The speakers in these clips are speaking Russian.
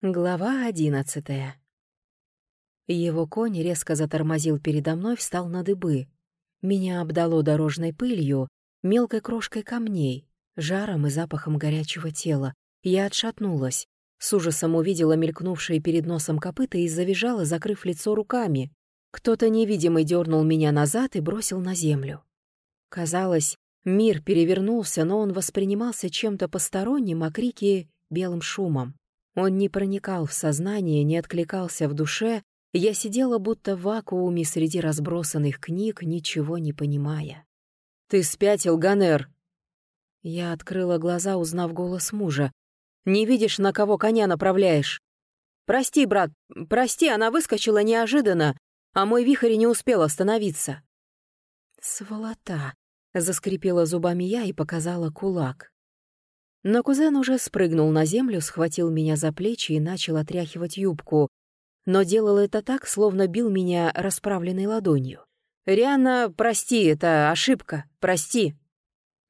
Глава одиннадцатая. Его конь резко затормозил передо мной, встал на дыбы. Меня обдало дорожной пылью, мелкой крошкой камней, жаром и запахом горячего тела. Я отшатнулась. С ужасом увидела мелькнувшие перед носом копыта и завизжала, закрыв лицо руками. Кто-то невидимый дернул меня назад и бросил на землю. Казалось, мир перевернулся, но он воспринимался чем-то посторонним, а крики — белым шумом. Он не проникал в сознание, не откликался в душе. Я сидела будто в вакууме среди разбросанных книг, ничего не понимая. «Ты спятил, Ганер!» Я открыла глаза, узнав голос мужа. «Не видишь, на кого коня направляешь?» «Прости, брат, прости, она выскочила неожиданно, а мой вихрь не успел остановиться». «Сволота!» — заскрипела зубами я и показала кулак. Но кузен уже спрыгнул на землю, схватил меня за плечи и начал отряхивать юбку, но делал это так, словно бил меня расправленной ладонью. «Рианна, прости, это ошибка, прости!»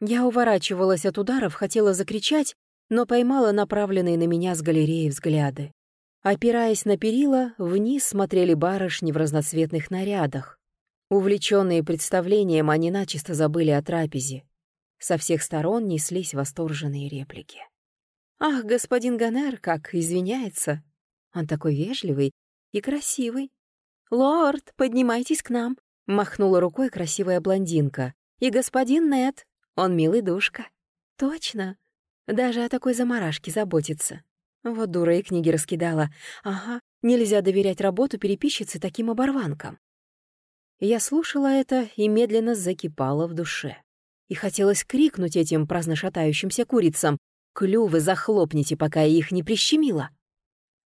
Я уворачивалась от ударов, хотела закричать, но поймала направленные на меня с галереи взгляды. Опираясь на перила, вниз смотрели барышни в разноцветных нарядах. Увлеченные представлением, они начисто забыли о трапезе. Со всех сторон неслись восторженные реплики. «Ах, господин Ганер, как извиняется! Он такой вежливый и красивый! Лорд, поднимайтесь к нам!» — махнула рукой красивая блондинка. «И господин Нет, он милый душка!» «Точно! Даже о такой заморашке заботится!» Вот дура и книги раскидала. Ага, нельзя доверять работу переписчицы таким оборванкам. Я слушала это и медленно закипала в душе и хотелось крикнуть этим праздно шатающимся курицам «Клювы захлопните, пока я их не прищемила!»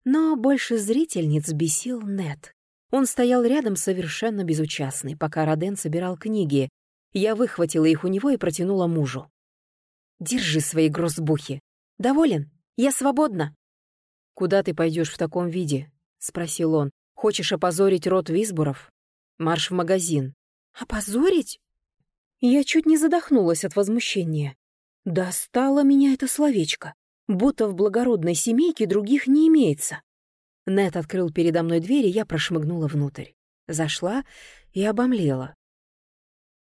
Но больше зрительниц бесил Нет. Он стоял рядом совершенно безучастный, пока Роден собирал книги. Я выхватила их у него и протянула мужу. «Держи свои грозбухи. Доволен? Я свободна!» «Куда ты пойдешь в таком виде?» — спросил он. «Хочешь опозорить род Висбуров? Марш в магазин». «Опозорить? Я чуть не задохнулась от возмущения. Достало меня это словечко, будто в благородной семейке других не имеется. Нет открыл передо мной дверь, и я прошмыгнула внутрь. Зашла и обомлела.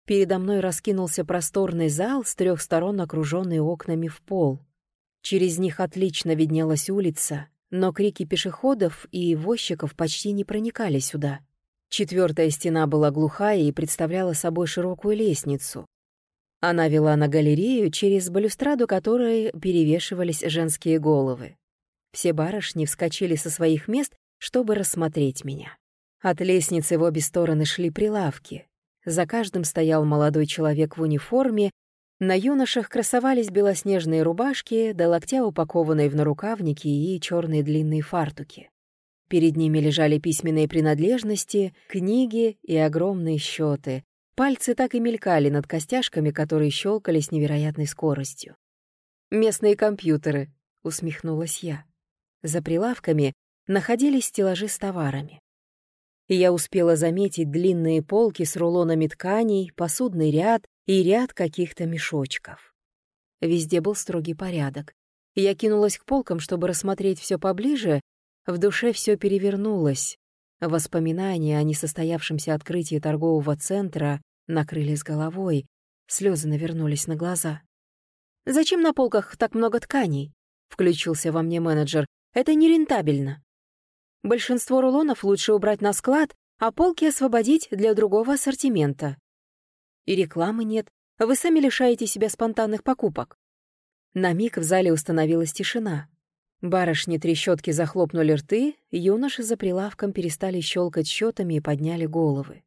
Передо мной раскинулся просторный зал с трех сторон, окруженный окнами в пол. Через них отлично виднелась улица, но крики пешеходов и возчиков почти не проникали сюда. Четвертая стена была глухая и представляла собой широкую лестницу. Она вела на галерею, через балюстраду которой перевешивались женские головы. Все барышни вскочили со своих мест, чтобы рассмотреть меня. От лестницы в обе стороны шли прилавки. За каждым стоял молодой человек в униформе, на юношах красовались белоснежные рубашки, до локтя упакованные в нарукавники и черные длинные фартуки. Перед ними лежали письменные принадлежности, книги и огромные счеты. Пальцы так и мелькали над костяшками, которые щелкали с невероятной скоростью. «Местные компьютеры», — усмехнулась я. За прилавками находились стеллажи с товарами. И я успела заметить длинные полки с рулонами тканей, посудный ряд и ряд каких-то мешочков. Везде был строгий порядок. Я кинулась к полкам, чтобы рассмотреть все поближе, в душе все перевернулось. Воспоминания о несостоявшемся открытии торгового центра накрыли с головой, слезы навернулись на глаза. «Зачем на полках так много тканей?» — включился во мне менеджер. «Это нерентабельно. Большинство рулонов лучше убрать на склад, а полки освободить для другого ассортимента. И рекламы нет, вы сами лишаете себя спонтанных покупок». На миг в зале установилась тишина. Барышни трещотки захлопнули рты, юноши за прилавком перестали щелкать счетами и подняли головы.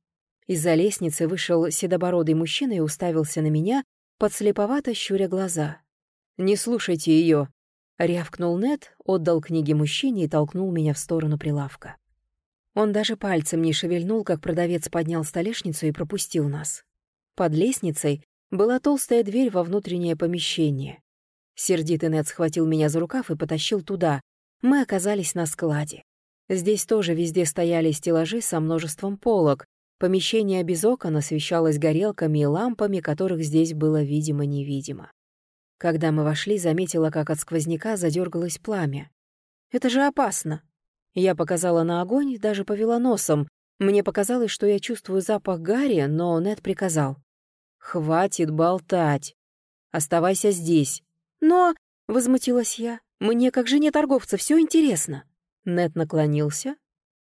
Из-за лестницы вышел седобородый мужчина и уставился на меня, подслеповато щуря глаза. «Не слушайте ее!» — рявкнул Нет, отдал книги мужчине и толкнул меня в сторону прилавка. Он даже пальцем не шевельнул, как продавец поднял столешницу и пропустил нас. Под лестницей была толстая дверь во внутреннее помещение. Сердитый Нед схватил меня за рукав и потащил туда. Мы оказались на складе. Здесь тоже везде стояли стеллажи со множеством полок. Помещение без окон освещалось горелками и лампами, которых здесь было видимо-невидимо. Когда мы вошли, заметила, как от сквозняка задергалось пламя. Это же опасно. Я показала на огонь, даже повела носом. Мне показалось, что я чувствую запах гари, но Нед приказал. «Хватит болтать. Оставайся здесь». «Но...» — возмутилась я. «Мне, как жене торговца, все интересно». Нед наклонился,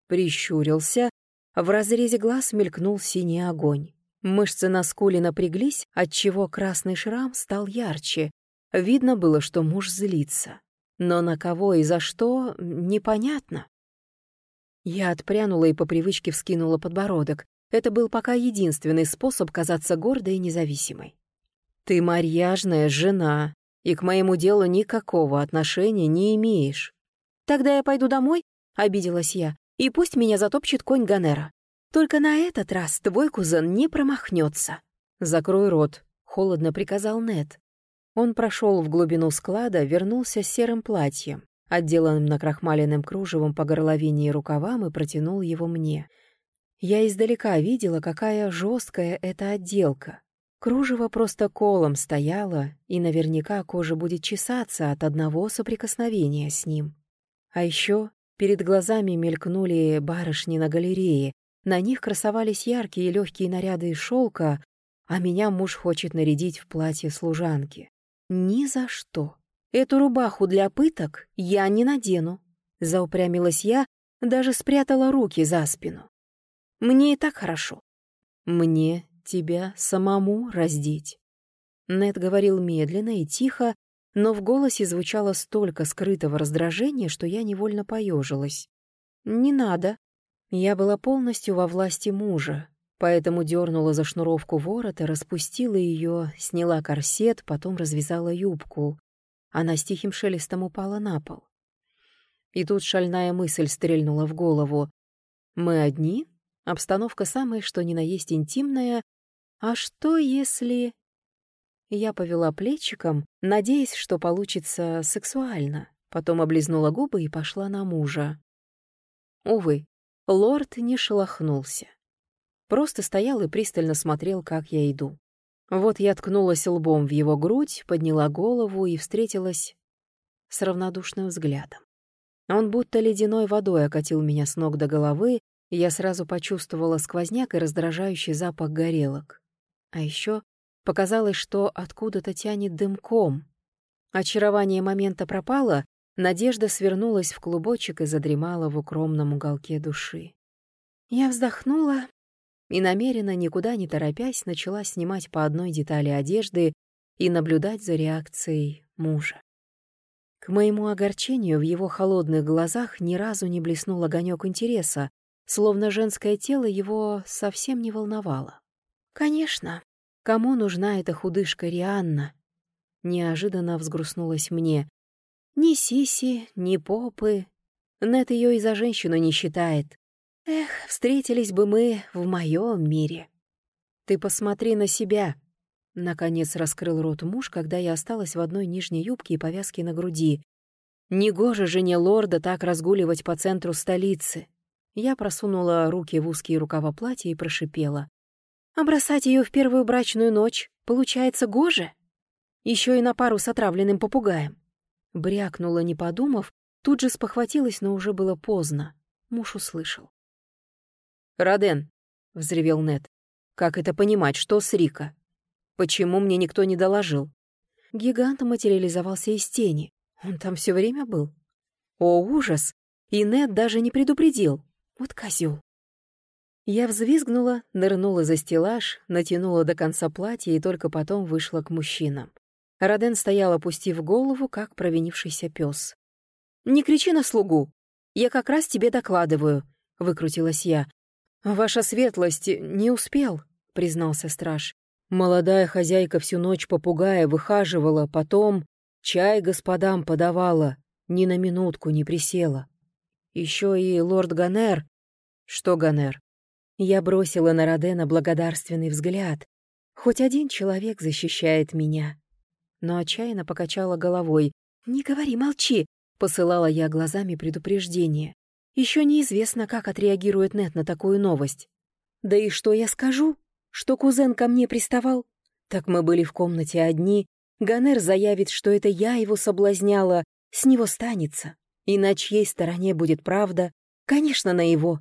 прищурился. В разрезе глаз мелькнул синий огонь. Мышцы на скуле напряглись, отчего красный шрам стал ярче. Видно было, что муж злится. Но на кого и за что — непонятно. Я отпрянула и по привычке вскинула подбородок. Это был пока единственный способ казаться гордой и независимой. «Ты марьяжная жена, и к моему делу никакого отношения не имеешь». «Тогда я пойду домой?» — обиделась я. «И пусть меня затопчет конь Ганера. Только на этот раз твой кузен не промахнется». «Закрой рот», — холодно приказал Нед. Он прошел в глубину склада, вернулся с серым платьем отделанным накрахмаленным кружевом по горловине и рукавам, и протянул его мне. Я издалека видела, какая жесткая эта отделка. Кружево просто колом стояло, и наверняка кожа будет чесаться от одного соприкосновения с ним. А еще перед глазами мелькнули барышни на галерее, на них красовались яркие легкие наряды из шелка, а меня муж хочет нарядить в платье служанки. Ни за что. Эту рубаху для пыток я не надену. Заупрямилась я, даже спрятала руки за спину. Мне и так хорошо. Мне тебя самому раздеть. Нед говорил медленно и тихо, но в голосе звучало столько скрытого раздражения, что я невольно поежилась. «Не надо». Я была полностью во власти мужа, поэтому дернула за шнуровку ворота, распустила ее, сняла корсет, потом развязала юбку. Она с тихим шелестом упала на пол. И тут шальная мысль стрельнула в голову. «Мы одни? Обстановка самая, что ни на есть интимная. А что, если...» Я повела плечиком, надеясь, что получится сексуально. Потом облизнула губы и пошла на мужа. Увы, лорд не шелохнулся. Просто стоял и пристально смотрел, как я иду. Вот я ткнулась лбом в его грудь, подняла голову и встретилась с равнодушным взглядом. Он будто ледяной водой окатил меня с ног до головы, и я сразу почувствовала сквозняк и раздражающий запах горелок. А еще показалось, что откуда-то тянет дымком. Очарование момента пропало, надежда свернулась в клубочек и задремала в укромном уголке души. Я вздохнула и намеренно, никуда не торопясь, начала снимать по одной детали одежды и наблюдать за реакцией мужа. К моему огорчению в его холодных глазах ни разу не блеснул огонек интереса, словно женское тело его совсем не волновало. «Конечно, кому нужна эта худышка Рианна?» Неожиданно взгрустнулась мне. «Ни сиси, ни попы. Нет ее и за женщину не считает. Эх, встретились бы мы в моем мире. Ты посмотри на себя. Наконец раскрыл рот муж, когда я осталась в одной нижней юбке и повязке на груди. Негоже жене лорда так разгуливать по центру столицы. Я просунула руки в узкие рукава платья и прошипела. А бросать ее в первую брачную ночь получается гоже? Еще и на пару с отравленным попугаем. Брякнула, не подумав, тут же спохватилась, но уже было поздно. Муж услышал. «Роден», — взревел Нед, — «как это понимать, что с Рика? Почему мне никто не доложил?» Гигант материализовался из тени. Он там все время был. О, ужас! И Нед даже не предупредил. Вот козел. Я взвизгнула, нырнула за стеллаж, натянула до конца платья и только потом вышла к мужчинам. Роден стоял, опустив голову, как провинившийся пес. «Не кричи на слугу! Я как раз тебе докладываю», — выкрутилась я. «Ваша светлость не успел», — признался страж. Молодая хозяйка всю ночь попугая выхаживала, потом чай господам подавала, ни на минутку не присела. Еще и лорд Ганер. Что Ганер? Я бросила на Родена благодарственный взгляд. Хоть один человек защищает меня. Но отчаянно покачала головой. «Не говори, молчи!» — посылала я глазами предупреждение. Еще неизвестно, как отреагирует Нет на такую новость. Да и что я скажу? Что кузен ко мне приставал? Так мы были в комнате одни. Ганер заявит, что это я его соблазняла, с него станется. И на чьей стороне будет правда? Конечно, на его.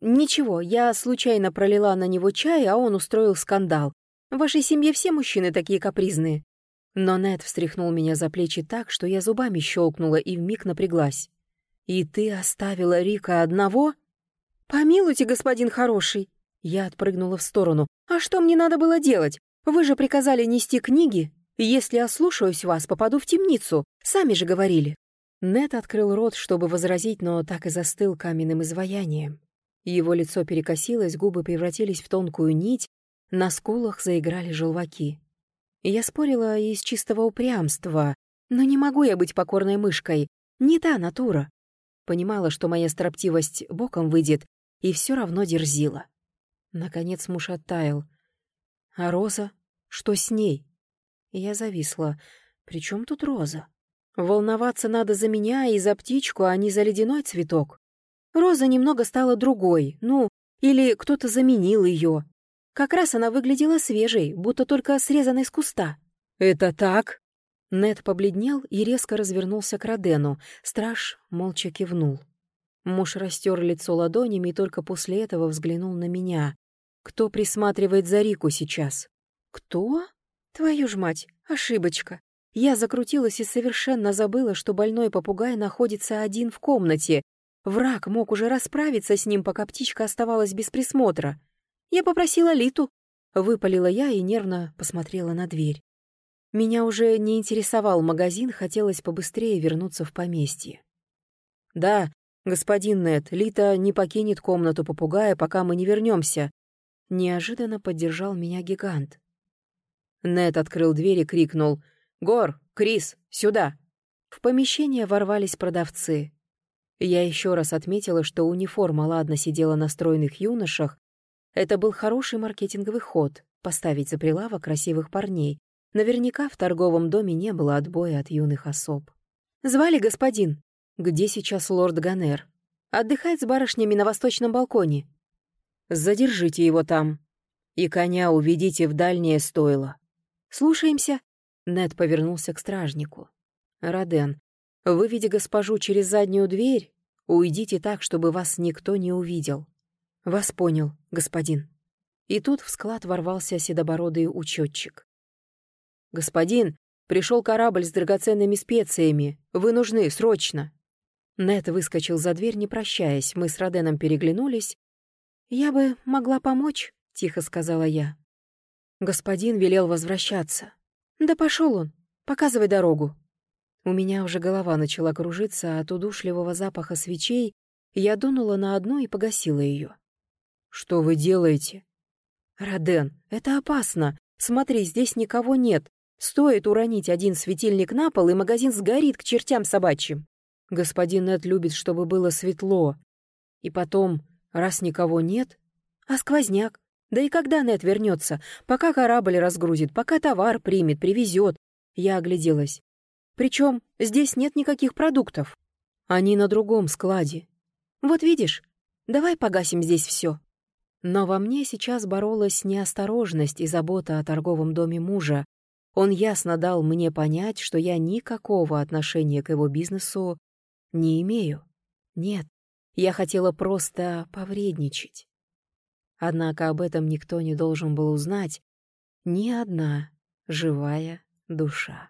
Ничего, я случайно пролила на него чай, а он устроил скандал. В вашей семье все мужчины такие капризные. Но Нед встряхнул меня за плечи так, что я зубами щелкнула и вмиг напряглась. «И ты оставила Рика одного?» «Помилуйте, господин хороший!» Я отпрыгнула в сторону. «А что мне надо было делать? Вы же приказали нести книги. Если ослушаюсь вас, попаду в темницу. Сами же говорили». Нет открыл рот, чтобы возразить, но так и застыл каменным изваянием. Его лицо перекосилось, губы превратились в тонкую нить, на скулах заиграли желваки. Я спорила из чистого упрямства, но не могу я быть покорной мышкой, не та натура. Понимала, что моя строптивость боком выйдет, и все равно дерзила. Наконец муж оттаял. А Роза? Что с ней? Я зависла. При чем тут Роза? Волноваться надо за меня и за птичку, а не за ледяной цветок. Роза немного стала другой, ну, или кто-то заменил ее. Как раз она выглядела свежей, будто только срезанной с куста. «Это так?» Нед побледнел и резко развернулся к Родену. Страж молча кивнул. Муж растер лицо ладонями и только после этого взглянул на меня. «Кто присматривает за Рику сейчас?» «Кто?» «Твою ж мать, ошибочка. Я закрутилась и совершенно забыла, что больной попугай находится один в комнате. Враг мог уже расправиться с ним, пока птичка оставалась без присмотра. Я попросила Литу. Выпалила я и нервно посмотрела на дверь. Меня уже не интересовал магазин, хотелось побыстрее вернуться в поместье. «Да, господин Нед, Лита не покинет комнату попугая, пока мы не вернемся. Неожиданно поддержал меня гигант. Нед открыл дверь и крикнул «Гор, Крис, сюда!» В помещение ворвались продавцы. Я еще раз отметила, что униформа ладно сидела на стройных юношах, это был хороший маркетинговый ход — поставить за прилавок красивых парней. Наверняка в торговом доме не было отбоя от юных особ. «Звали господин?» «Где сейчас лорд Ганер?» «Отдыхает с барышнями на восточном балконе». «Задержите его там. И коня уведите в дальнее стойло». «Слушаемся». Нед повернулся к стражнику. «Роден, выведи госпожу через заднюю дверь, уйдите так, чтобы вас никто не увидел. «Вас понял, господин». И тут в склад ворвался седобородый учетчик. «Господин, пришел корабль с драгоценными специями. Вы нужны, срочно!» Нет выскочил за дверь, не прощаясь. Мы с Роденом переглянулись. «Я бы могла помочь», — тихо сказала я. Господин велел возвращаться. «Да пошел он. Показывай дорогу». У меня уже голова начала кружиться от удушливого запаха свечей, я дунула на одну и погасила ее. «Что вы делаете?» «Роден, это опасно. Смотри, здесь никого нет. Стоит уронить один светильник на пол, и магазин сгорит к чертям собачьим. Господин Нед любит, чтобы было светло. И потом, раз никого нет... А сквозняк? Да и когда Нед вернется? Пока корабль разгрузит, пока товар примет, привезет. Я огляделась. Причем здесь нет никаких продуктов. Они на другом складе. Вот видишь, давай погасим здесь все. Но во мне сейчас боролась неосторожность и забота о торговом доме мужа. Он ясно дал мне понять, что я никакого отношения к его бизнесу не имею. Нет, я хотела просто повредничать. Однако об этом никто не должен был узнать, ни одна живая душа.